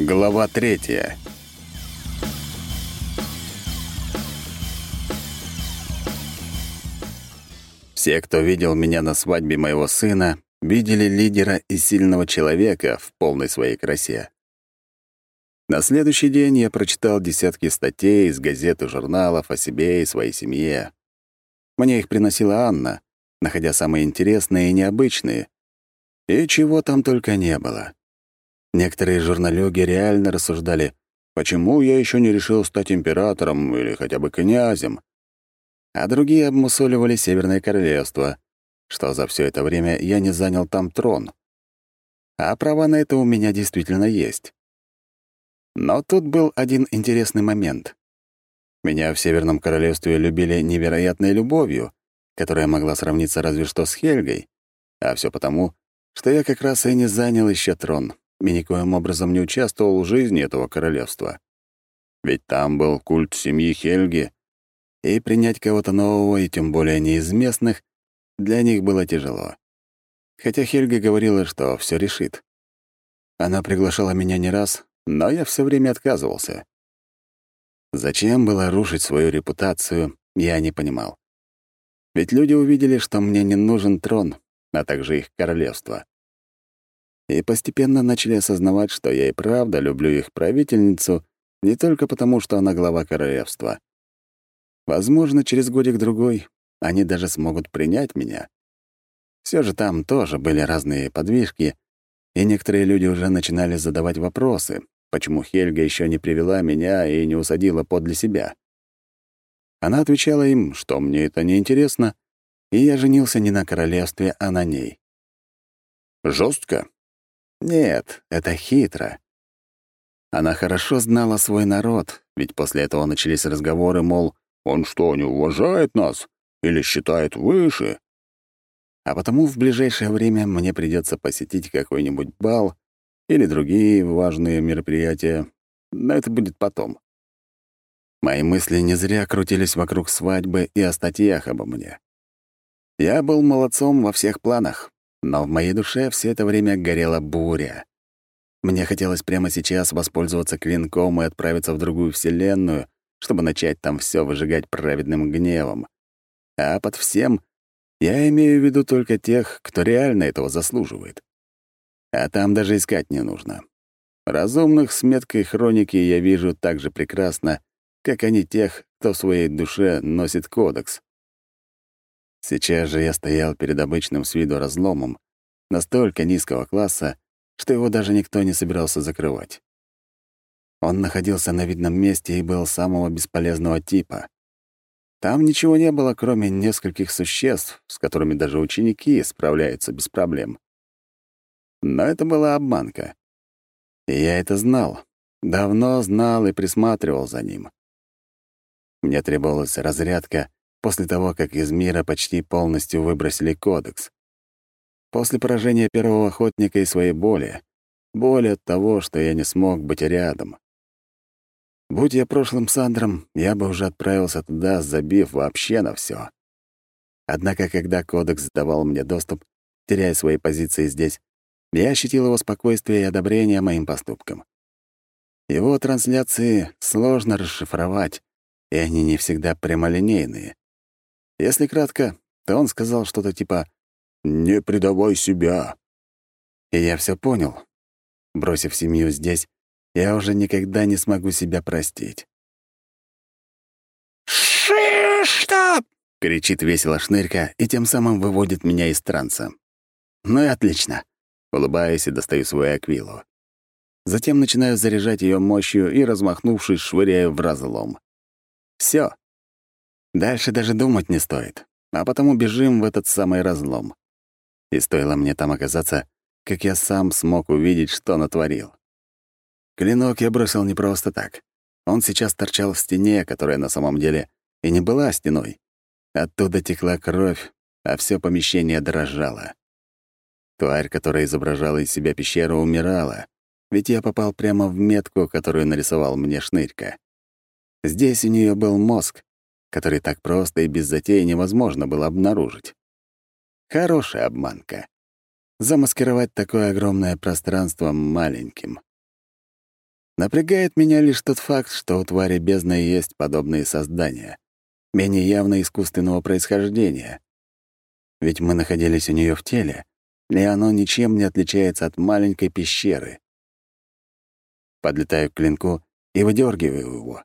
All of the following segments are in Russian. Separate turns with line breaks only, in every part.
Глава третья. Все, кто видел меня на свадьбе моего сына, видели лидера и сильного человека в полной своей красе. На следующий день я прочитал десятки статей из газет и журналов о себе и своей семье. Мне их приносила Анна, находя самые интересные и необычные. И чего там только не было. Некоторые журналюги реально рассуждали, почему я еще не решил стать императором или хотя бы князем. А другие обмусоливали Северное Королевство, что за все это время я не занял там трон. А права на это у меня действительно есть. Но тут был один интересный момент. Меня в Северном Королевстве любили невероятной любовью, которая могла сравниться разве что с Хельгой, а все потому, что я как раз и не занял еще трон и никоим образом не участвовал в жизни этого королевства. Ведь там был культ семьи Хельги, и принять кого-то нового, и тем более не из местных, для них было тяжело. Хотя Хельга говорила, что все решит. Она приглашала меня не раз, но я все время отказывался. Зачем было рушить свою репутацию, я не понимал. Ведь люди увидели, что мне не нужен трон, а также их королевство и постепенно начали осознавать, что я и правда люблю их правительницу не только потому, что она глава королевства. Возможно, через годик-другой они даже смогут принять меня. Все же там тоже были разные подвижки, и некоторые люди уже начинали задавать вопросы, почему Хельга еще не привела меня и не усадила подле себя. Она отвечала им, что мне это не интересно, и я женился не на королевстве, а на ней. Жестко, нет, это хитро. Она хорошо знала свой народ, ведь после этого начались разговоры, мол, «Он что, не уважает нас? Или считает выше?» А потому в ближайшее время мне придется посетить какой-нибудь бал или другие важные мероприятия, но это будет потом. Мои мысли не зря крутились вокруг свадьбы и о статьях обо мне. Я был молодцом во всех планах, но в моей душе все это время горела буря. Мне хотелось прямо сейчас воспользоваться клинком и отправиться в другую вселенную, чтобы начать там все выжигать праведным гневом. А под всем я имею в виду только тех, кто реально этого заслуживает. А там даже искать не нужно. Разумных с меткой хроники я вижу так же прекрасно, как они тех, кто в своей душе носит кодекс. Сейчас же я стоял перед обычным с виду разломом, настолько низкого класса, что его даже никто не собирался закрывать. Он находился на видном месте и был самого бесполезного типа. Там ничего не было, кроме нескольких существ, с которыми даже ученики справляются без проблем. Но это была обманка. И я это знал. Давно знал и присматривал за ним. Мне требовалась разрядка, после того, как из мира почти полностью выбросили кодекс. После поражения первого охотника и своей боли, боли от того, что я не смог быть рядом. Будь я прошлым Сандром, я бы уже отправился туда, забив вообще на все. Однако, когда кодекс давал мне доступ, теряя свои позиции здесь, я ощутил его спокойствие и одобрение моим поступкам. Его трансляции сложно расшифровать, и они не всегда прямолинейные. Если кратко, то он сказал что-то типа «Не предавай себя». И я все понял. Бросив семью здесь, я уже никогда не смогу себя простить.
«Шишта!»
— кричит весело шнырька и тем самым выводит меня из транса. Ну и отлично. Улыбаюсь и достаю свою аквилу. Затем начинаю заряжать ее мощью и, размахнувшись, швыряю в разлом. Все. Дальше даже думать не стоит, а потому бежим в этот самый разлом. И стоило мне там оказаться, как я сам смог увидеть, что натворил. Клинок я бросил не просто так. Он сейчас торчал в стене, которая на самом деле и не была стеной. Оттуда текла кровь, а все помещение дрожало. Тварь, которая изображала из себя пещеру, умирала, ведь я попал прямо в метку, которую нарисовал мне шнырька. Здесь у нее был мозг, который так просто и без затеи невозможно было обнаружить. Хорошая обманка. Замаскировать такое огромное пространство маленьким. Напрягает меня лишь тот факт, что у твари бездны есть подобные создания, менее явно искусственного происхождения. Ведь мы находились у нее в теле, и оно ничем не отличается от маленькой пещеры. Подлетаю к клинку и выдергиваю его,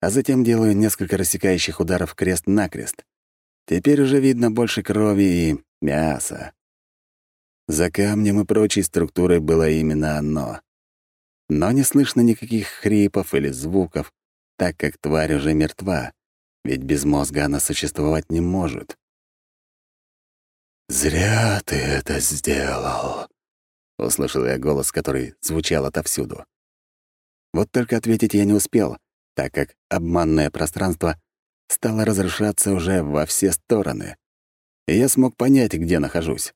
а затем делаю несколько рассекающих ударов крест-накрест. Теперь уже видно больше крови и мяса. За камнем и прочей структурой было именно оно. Но не слышно никаких хрипов или звуков, так как тварь уже мертва, ведь без мозга она существовать не может. «Зря ты это сделал», — услышал я голос, который звучал отовсюду. Вот только ответить я не успел, так как обманное пространство стало разрушаться уже во все стороны. И я смог понять, где нахожусь.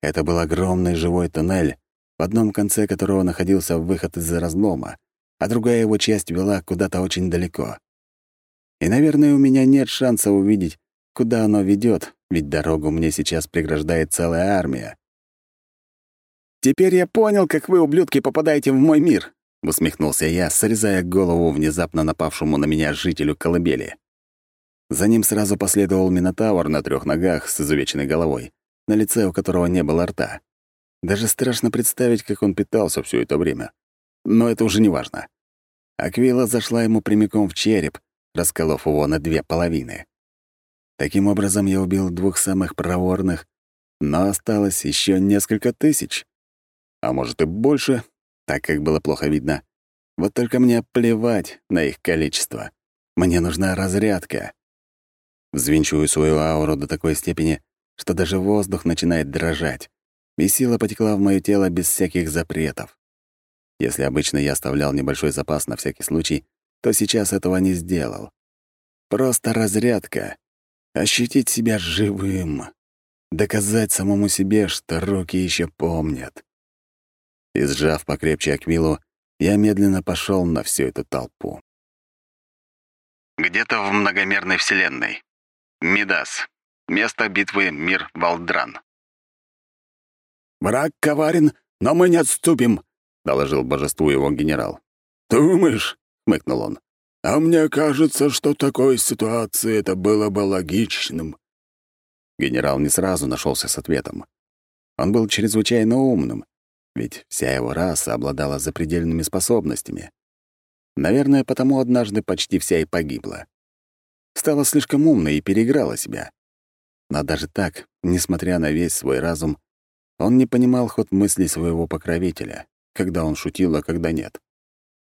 Это был огромный живой туннель, в одном конце которого находился выход из разлома, а другая его часть вела куда-то очень далеко. И, наверное, у меня нет шанса увидеть, куда оно ведет, ведь дорогу мне сейчас преграждает целая армия. «Теперь я понял, как вы, ублюдки, попадаете в мой мир», — усмехнулся я, срезая голову внезапно напавшему на меня жителю колыбели. За ним сразу последовал Минотавр на трех ногах с изувеченной головой, на лице у которого не было рта. Даже страшно представить, как он питался все это время. Но это уже не важно. Аквила зашла ему прямиком в череп, расколов его на две половины. Таким образом, я убил двух самых проворных, но осталось еще несколько тысяч. А может и больше, так как было плохо видно. Вот только мне плевать на их количество. Мне нужна разрядка. Взвинчиваю свою ауру до такой степени, что даже воздух начинает дрожать, и сила потекла в моё тело без всяких запретов. Если обычно я оставлял небольшой запас на всякий случай, то сейчас этого не сделал. Просто разрядка, ощутить себя живым, доказать самому себе, что руки еще помнят. И сжав покрепче Аквилу, я медленно пошел на всю эту толпу. Где-то в многомерной вселенной. Мидас. Место битвы Мир Валдран.
«Враг коварен, но мы не отступим», — доложил божеству его генерал. «Думаешь?» — хмыкнул он. А мне кажется, что в такой ситуации это было бы логичным.
Генерал не сразу нашелся с ответом. Он был чрезвычайно умным, ведь вся его раса обладала запредельными способностями. Наверное, потому однажды почти вся и погибла. Стала слишком умной и переиграла себя. Но даже так, несмотря на весь свой разум, он не понимал ход мыслей своего покровителя, когда он шутил, а когда нет.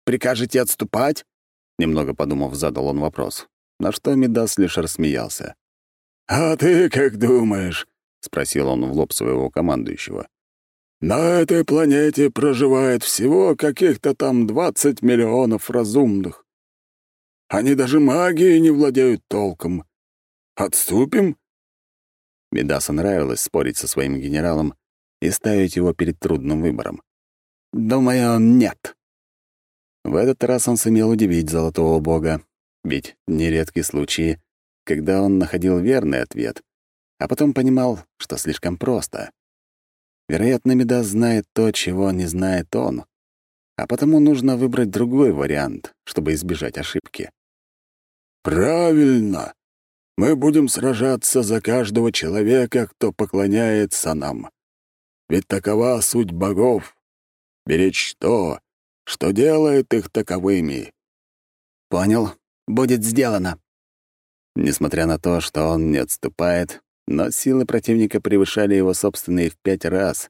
«Прикажете отступать?» Немного подумав, задал он вопрос, на что Мидас лишь рассмеялся.
«А ты как думаешь?» — спросил он в лоб своего командующего. «На этой планете проживает всего каких-то там 20 миллионов разумных. Они даже магией не владеют толком. Отступим?»
Медасу нравилось спорить со своим генералом и ставить его перед трудным выбором. «Думаю, нет», в этот раз он сумел удивить Золотого Бога, ведь нередки случаи, когда он находил верный ответ, а потом понимал, что слишком просто. Вероятно, Медас знает то, чего не знает он, а потому нужно выбрать другой вариант, чтобы избежать ошибки.
«Правильно. Мы будем сражаться за каждого человека, кто поклоняется нам. Ведь такова суть богов — беречь то, что делает их таковыми.
Понял, будет сделано. Несмотря на то, что он не отступает, но силы противника превышали его собственные в пять раз.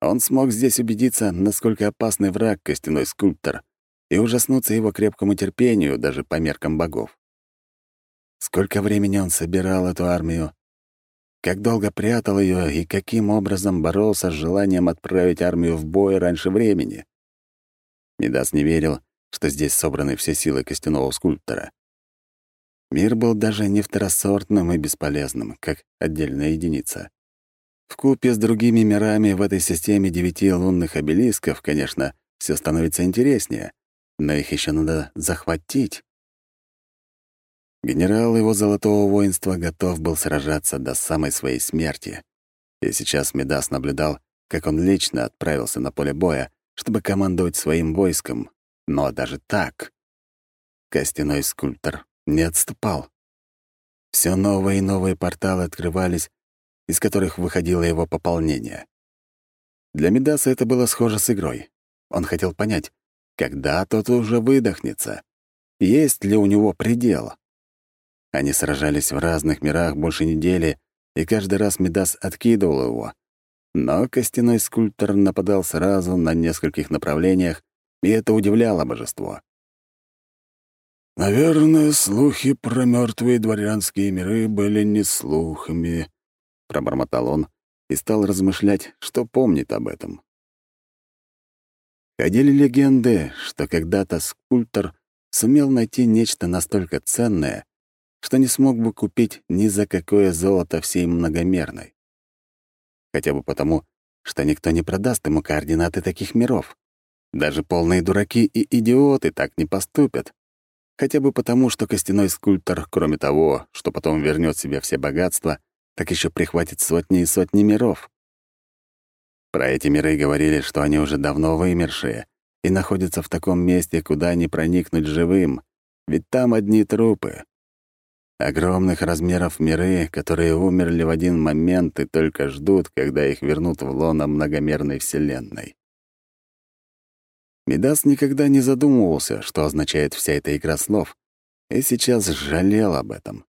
Он смог здесь убедиться, насколько опасный враг костяной скульптор, и ужаснуться его крепкому терпению даже по меркам богов. Сколько времени он собирал эту армию, как долго прятал ее и каким образом боролся с желанием отправить армию в бой раньше времени. Медас не верил, что здесь собраны все силы костяного скульптора. Мир был даже не второсортным и бесполезным, как отдельная единица. В купе с другими мирами в этой системе девяти лунных обелисков, конечно, все становится интереснее, но их еще надо захватить. Генерал его золотого воинства готов был сражаться до самой своей смерти. И сейчас Медас наблюдал, как он лично отправился на поле боя, чтобы командовать своим войском, но даже так костяной скульптор не отступал. Все новые и новые порталы открывались, из которых выходило его пополнение. Для Медаса это было схоже с игрой. Он хотел понять, когда тот уже выдохнется, есть ли у него предел. Они сражались в разных мирах больше недели, и каждый раз Медас откидывал его. Но костяной скульптор нападал сразу на нескольких направлениях, и это удивляло божество.
«Наверное, слухи про мертвые дворянские миры были не слухами», — пробормотал он и стал размышлять, что помнит об этом.
Ходили легенды, что когда-то скульптор сумел найти нечто настолько ценное, что не смог бы купить ни за какое золото всей многомерной. Хотя бы потому, что никто не продаст ему координаты таких миров. Даже полные дураки и идиоты так не поступят. Хотя бы потому, что костяной скульптор, кроме того, что потом вернет себе все богатства, так еще прихватит сотни и сотни миров. Про эти миры говорили, что они уже давно вымершие и находятся в таком месте, куда не проникнуть живым, ведь там одни трупы. Огромных размеров миры, которые умерли в один момент и только ждут, когда их вернут в лоно многомерной Вселенной. Медас никогда не задумывался, что означает вся эта игра слов, и сейчас жалел об этом.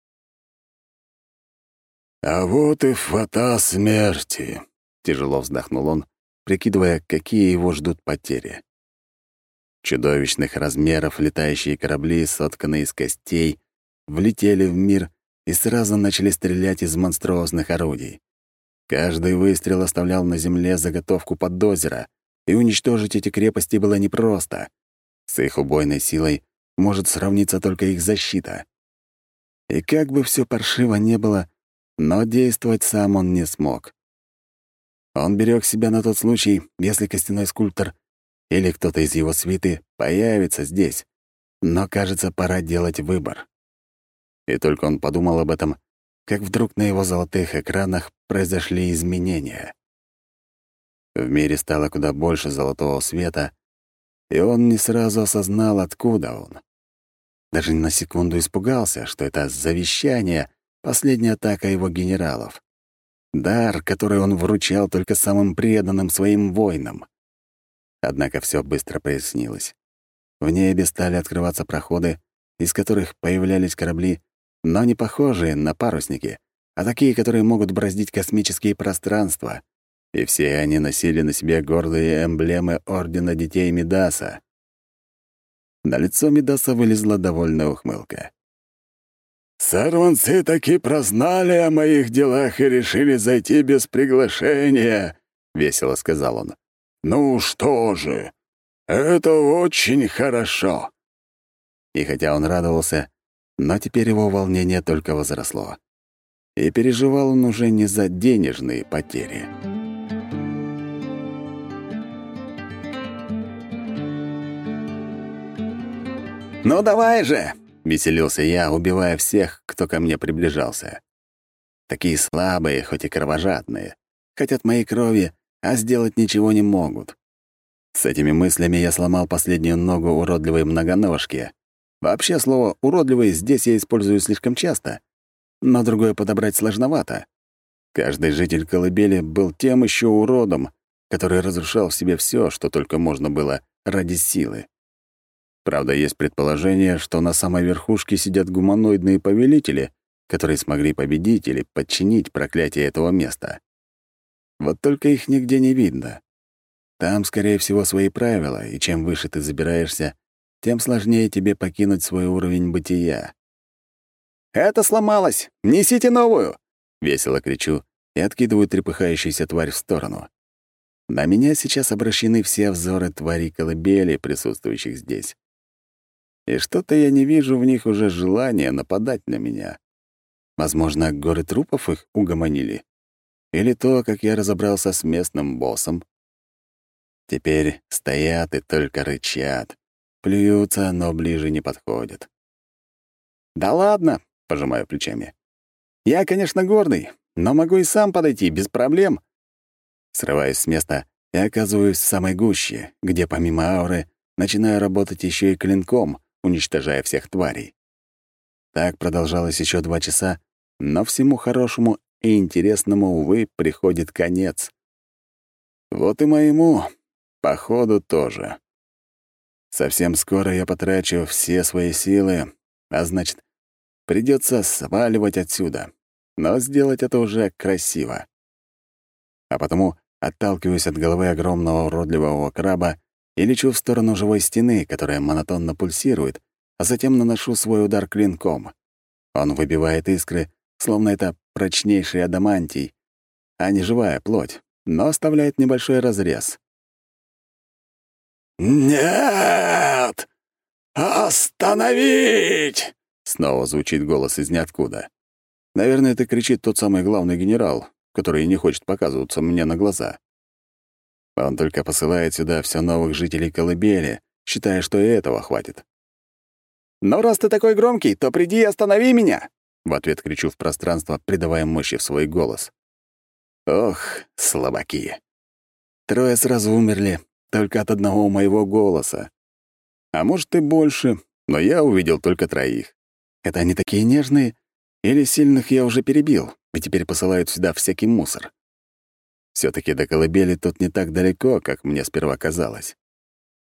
«А вот и фата смерти», — тяжело вздохнул он, прикидывая, какие его ждут потери.
Чудовищных размеров летающие корабли, сотканные из костей, влетели в мир и сразу начали стрелять из монструозных орудий. Каждый выстрел оставлял на земле заготовку под дозера, и уничтожить эти крепости было непросто. С их убойной силой может сравниться только их защита. И как бы все паршиво не было, но действовать сам он не смог. Он берег себя на тот случай, если костяной скульптор или кто-то из его свиты появится здесь. Но, кажется, пора делать выбор. И только он подумал об этом, как вдруг на его золотых экранах произошли изменения. В мире стало куда больше золотого света, и он не сразу осознал, откуда он. Даже на секунду испугался, что это завещание, последняя атака его генералов. Дар, который он вручал только самым преданным своим воинам. Однако все быстро прояснилось. В небе стали открываться проходы, из которых появлялись корабли, но не похожие на парусники, а такие, которые могут бороздить космические пространства. И все они носили на себе гордые эмблемы Ордена Детей Медаса. На лицо Медаса вылезла довольная ухмылка.
«Сорванцы таки прознали о моих делах и решили зайти без приглашения», — весело сказал он. «Ну что же, это очень хорошо».
И хотя он радовался, но теперь его волнение только возросло. И переживал он уже не за денежные потери. «Ну давай же!» — веселился я, убивая всех, кто ко мне приближался. Такие слабые, хоть и кровожадные. Хотят моей крови, а сделать ничего не могут. С этими мыслями я сломал последнюю ногу уродливой многоножки. Вообще, слово «уродливый» здесь я использую слишком часто, но другое подобрать сложновато. Каждый житель колыбели был тем еще уродом, который разрушал в себе все, что только можно было ради силы. Правда, есть предположение, что на самой верхушке сидят гуманоидные повелители, которые смогли победить или подчинить проклятие этого места. Вот только их нигде не видно. Там, скорее всего, свои правила, и чем выше ты забираешься, тем сложнее тебе покинуть свой уровень бытия. «Это сломалось! Несите новую!» — весело кричу и откидываю трепыхающуюся тварь в сторону. На меня сейчас обращены все взоры тварей колыбели, присутствующих здесь и что-то я не вижу в них уже желания нападать на меня. Возможно, горы трупов их угомонили. Или то, как я разобрался с местным боссом. Теперь стоят и только рычат. Плюются, но ближе не подходят. «Да ладно», — пожимаю плечами. «Я, конечно, гордый, но могу и сам подойти, без проблем». Срываюсь с места и оказываюсь в самой гуще, где помимо ауры начинаю работать еще и клинком, уничтожая всех тварей. Так продолжалось еще два часа, но всему хорошему и интересному, увы, приходит конец. Вот и моему, походу, тоже. Совсем скоро я потрачу все свои силы, а значит, придется сваливать отсюда. Но сделать это уже красиво. А потому отталкиваюсь от головы огромного уродливого краба и лечу в сторону живой стены, которая монотонно пульсирует, а затем наношу свой удар клинком. Он выбивает искры, словно это прочнейший адамантий, а не живая плоть, но оставляет небольшой разрез.
«Нет! Остановить!» Снова звучит голос из ниоткуда.
Наверное, это кричит тот самый главный генерал, который не хочет показываться мне на глаза. Он только посылает сюда все новых жителей колыбели, считая, что и этого хватит.
«Но раз ты такой громкий, то приди и останови меня!»
В ответ кричу в пространство, придавая мощи в свой голос. Ох, слабаки. Трое сразу умерли только от одного моего голоса. А может и больше, но я увидел только троих. Это они такие нежные? Или сильных я уже перебил, и теперь посылают сюда всякий мусор? Все таки до колыбели тут не так далеко, как мне сперва казалось.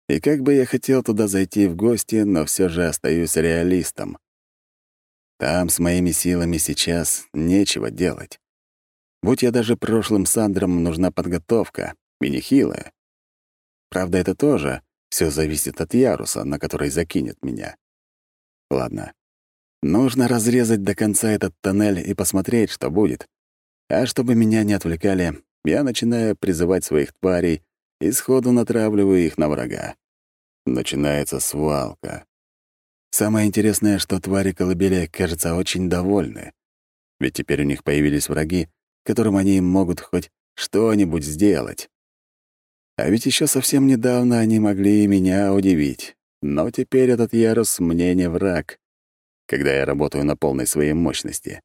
И как бы я хотел туда зайти в гости, но все же остаюсь реалистом. Там с моими силами сейчас нечего делать. Будь я даже прошлым Сандром, нужна подготовка, и нехилая. Правда, это тоже все зависит от яруса, на который закинет меня. Ладно. Нужно разрезать до конца этот тоннель и посмотреть, что будет. А чтобы меня не отвлекали, я начинаю призывать своих тварей и сходу натравливаю их на врага. Начинается свалка. Самое интересное, что твари колыбели, кажется, очень довольны. Ведь теперь у них появились враги, которым они могут хоть что-нибудь сделать. А ведь еще совсем недавно они могли и меня удивить. Но теперь этот ярус мне не враг, когда я работаю на полной своей мощности.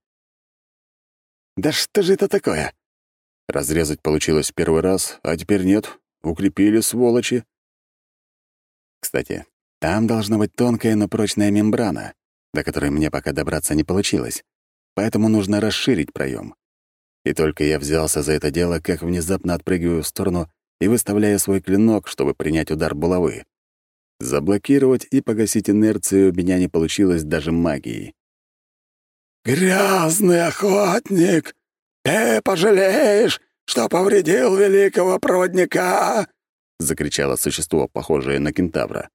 «Да что же это такое?»
Разрезать получилось в первый раз, а теперь нет. Укрепили, сволочи. Кстати, там должна быть тонкая, но прочная мембрана, до которой мне пока добраться не получилось, поэтому нужно расширить проем. И только я взялся за это дело, как внезапно отпрыгиваю в сторону и выставляю свой клинок, чтобы принять удар булавы. Заблокировать и погасить инерцию меня не получилось даже магией.
«Грязный охотник! Ты пожалеешь, что повредил великого проводника!» — закричало существо, похожее на кентавра.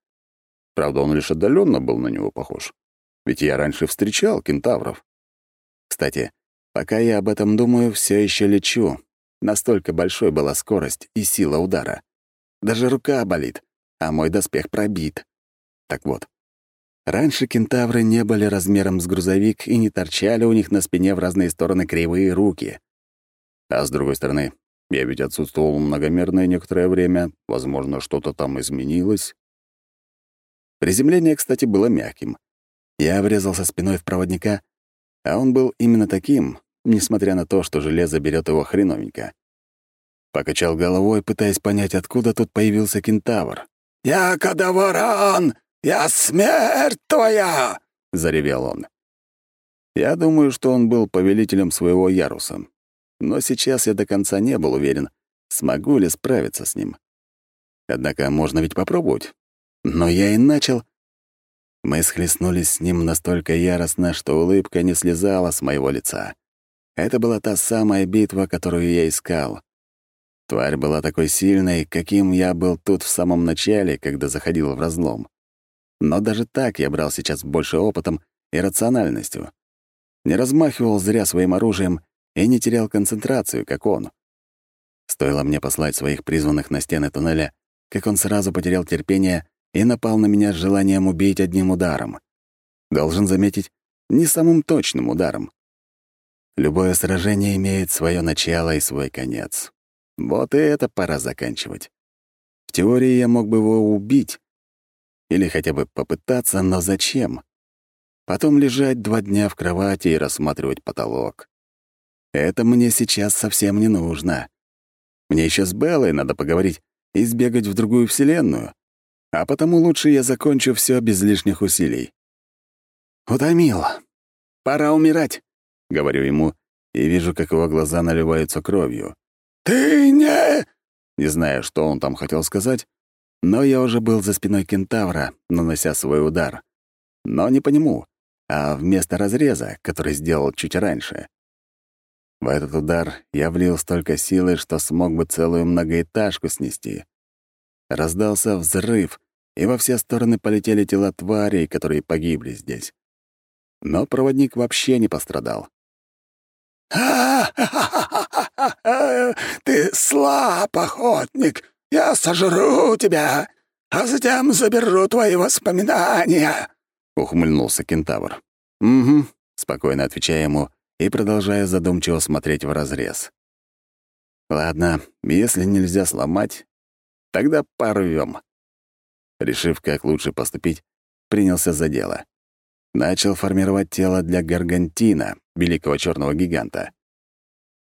Правда, он лишь отдаленно был на него похож. Ведь я раньше встречал кентавров. Кстати, пока я об этом думаю, все еще лечу. Настолько большой была скорость и сила удара. Даже рука болит, а мой доспех пробит. Так вот, раньше кентавры не были размером с грузовик и не торчали у них на спине в разные стороны кривые руки. А с другой стороны, я ведь отсутствовал многомерное некоторое время, возможно, что-то там изменилось. Приземление, кстати, было мягким. Я врезался спиной в проводника, а он был именно таким, несмотря на то, что железо берет его хреновенько. Покачал головой, пытаясь понять, откуда тут появился кентавр.
«Я Кадаваран! Я смерть твоя!» — заревел он.
Я думаю, что он был повелителем своего яруса. Но сейчас я до конца не был уверен, смогу ли справиться с ним. Однако можно ведь попробовать. Но я и начал. Мы схлестнулись с ним настолько яростно, что улыбка не слезала с моего лица. Это была та самая битва, которую я искал. Тварь была такой сильной, каким я был тут в самом начале, когда заходил в разлом. Но даже так я брал сейчас больше опытом и рациональностью. Не размахивал зря своим оружием и не терял концентрацию, как он. Стоило мне послать своих призванных на стены туннеля, как он сразу потерял терпение и напал на меня с желанием убить одним ударом. Должен заметить, не самым точным ударом. Любое сражение имеет свое начало и свой конец. Вот и это пора заканчивать. В теории я мог бы его убить. Или хотя бы попытаться, но зачем? Потом лежать два дня в кровати и рассматривать потолок. Это мне сейчас совсем не нужно. Мне еще с Беллой надо поговорить и сбегать в другую вселенную. А потому лучше я закончу все без лишних усилий. «Утомил. Пора умирать», — говорю ему, и вижу, как его глаза наливаются кровью.
«Ты не...»
Не знаю, что он там хотел сказать, но я уже был за спиной кентавра, нанося свой удар. Но не по нему, а вместо разреза, который сделал чуть раньше. В этот удар я влил столько силы, что смог бы целую многоэтажку снести. Раздался взрыв, и во все стороны полетели тела тварей, которые погибли здесь. Но проводник вообще не пострадал.
Ты слаб, охотник! Я сожру тебя, а затем заберу твои воспоминания!» — ухмыльнулся кентавр.
«Угу», — спокойно отвечая ему и продолжая задумчиво смотреть в разрез. «Ладно, если нельзя сломать, тогда порвем. Решив, как лучше поступить, принялся за дело. Начал формировать тело для Гаргантина, великого черного гиганта.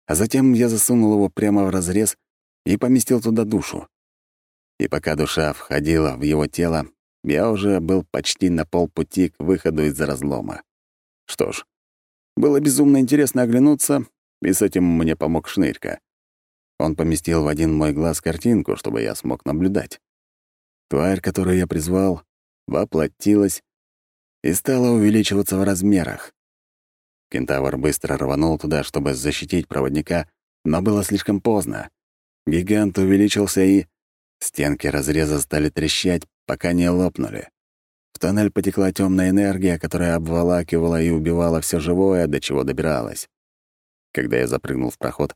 А затем я засунул его прямо в разрез и поместил туда душу. И пока душа входила в его тело, я уже был почти на полпути к выходу из разлома. Что ж, было безумно интересно оглянуться, и с этим мне помог Шнырька. Он поместил в один мой глаз картинку, чтобы я смог наблюдать. Тварь, которую я призвал, воплотилась и стала увеличиваться в размерах. Кентавр быстро рванул туда, чтобы защитить проводника, но было слишком поздно. Гигант увеличился и... Стенки разреза стали трещать, пока не лопнули. В тоннель потекла темная энергия, которая обволакивала и убивала все живое, до чего добиралась. Когда я запрыгнул в проход,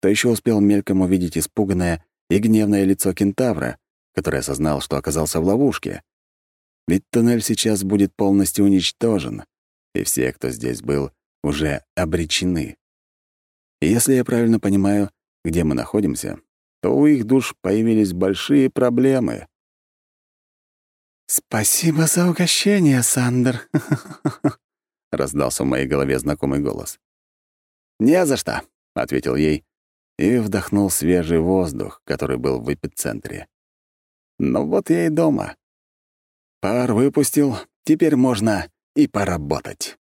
то еще успел мельком увидеть испуганное и гневное лицо кентавра, который осознал, что оказался в ловушке. Ведь туннель сейчас будет полностью уничтожен, и все, кто здесь был, уже обречены. И если я правильно понимаю, где мы находимся, то у их душ появились большие проблемы.
«Спасибо за угощение, Сандер», —
раздался в моей голове знакомый голос. «Не за что», — ответил ей и вдохнул свежий воздух, который был в эпицентре. Ну вот я и дома. Пар выпустил, теперь можно и поработать.